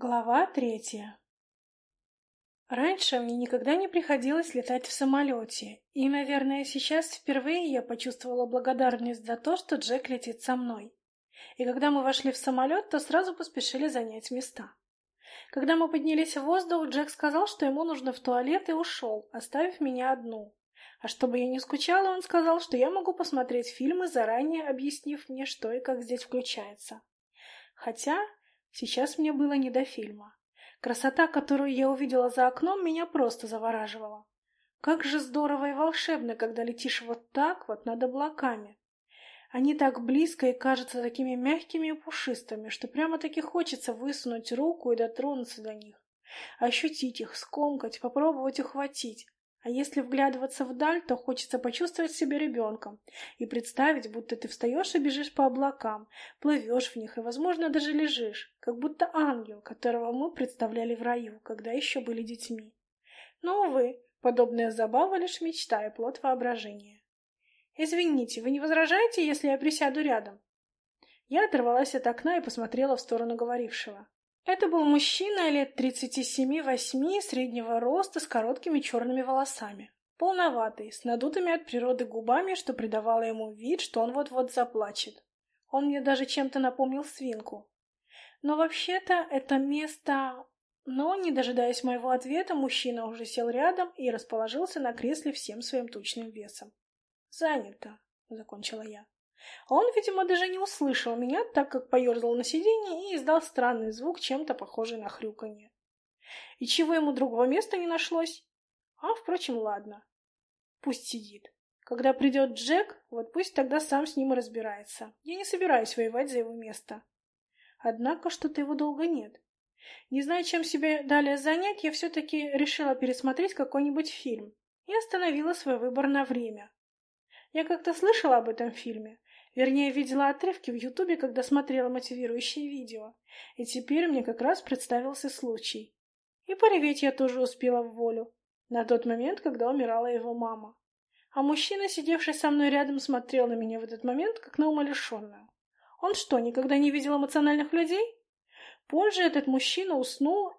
Глава третья Раньше мне никогда не приходилось летать в самолете, и, наверное, сейчас впервые я почувствовала благодарность за то, что Джек летит со мной. И когда мы вошли в самолет, то сразу поспешили занять места. Когда мы поднялись в воздух, Джек сказал, что ему нужно в туалет и ушел, оставив меня одну. А чтобы я не скучала, он сказал, что я могу посмотреть фильмы, заранее объяснив мне, что и как здесь включается. Хотя Сейчас мне было не до фильма. Красота, которую я увидела за окном, меня просто завораживала. Как же здорово и волшебно, когда летишь вот так вот над облаками. Они так близко и кажутся такими мягкими и пушистыми, что прямо-таки хочется высунуть руку и дотронуться до них. Ощутить их, скомкать, попробовать ухватить. А если вглядываться вдаль, то хочется почувствовать себя ребенком и представить, будто ты встаешь и бежишь по облакам, плывешь в них и, возможно, даже лежишь, как будто ангел, которого мы представляли в раю, когда еще были детьми. Но, увы, подобная забава лишь мечта и плод воображения. «Извините, вы не возражаете, если я присяду рядом?» Я оторвалась от окна и посмотрела в сторону говорившего. Это был мужчина лет тридцати семи-восьми, среднего роста, с короткими черными волосами. Полноватый, с надутыми от природы губами, что придавало ему вид, что он вот-вот заплачет. Он мне даже чем-то напомнил свинку. Но вообще-то это место... Но, не дожидаясь моего ответа, мужчина уже сел рядом и расположился на кресле всем своим тучным весом. «Занято», — закончила я. Он, видимо, даже не услышал меня, так как поерзал на сиденье и издал странный звук, чем-то похожий на хрюканье. И чего ему другого места не нашлось? А, впрочем, ладно. Пусть сидит. Когда придет Джек, вот пусть тогда сам с ним и разбирается. Я не собираюсь воевать за его место. Однако что-то его долго нет. Не зная, чем себя далее занять, я все-таки решила пересмотреть какой-нибудь фильм и остановила свой выбор на время. Я как-то слышала об этом фильме, Вернее, видела отрывки в Ютубе, когда смотрела мотивирующие видео. И теперь мне как раз представился случай. И пореветь я тоже успела в волю. На тот момент, когда умирала его мама. А мужчина, сидевший со мной рядом, смотрел на меня в этот момент, как на умалишенную. Он что, никогда не видел эмоциональных людей? Позже этот мужчина уснул,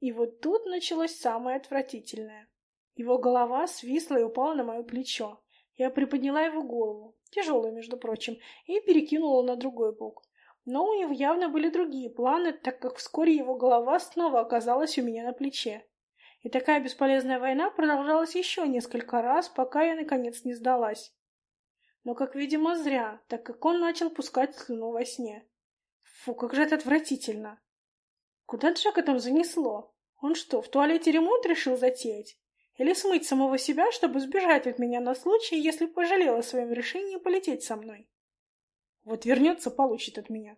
и вот тут началось самое отвратительное. Его голова свисла и упала на мое плечо. Я приподняла его голову тяжелую, между прочим, и перекинула на другой бок. Но у него явно были другие планы, так как вскоре его голова снова оказалась у меня на плече. И такая бесполезная война продолжалась еще несколько раз, пока я, наконец, не сдалась. Но, как видимо, зря, так как он начал пускать слюну во сне. Фу, как же это отвратительно! Куда Джека там занесло? Он что, в туалете ремонт решил затеять? Или смыть самого себя, чтобы сбежать от меня на случай, если пожалела о своем решении полететь со мной. Вот вернется, получит от меня.